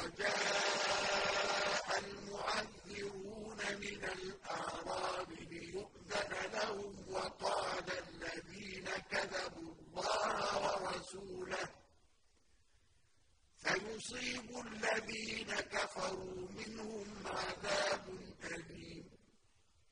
وَجَاءَ الْمُعَذِّرُونَ مِنَ الْأَعْرَابِ لِيُؤْذَنَ لَهُمْ وَقَالَ الَّذِينَ كَذَبُوا اللَّهَ وَرَسُولَهُ سَيُصِيبُ الَّذِينَ كَفَرُوا مِنْهُمْ عَذَابٌ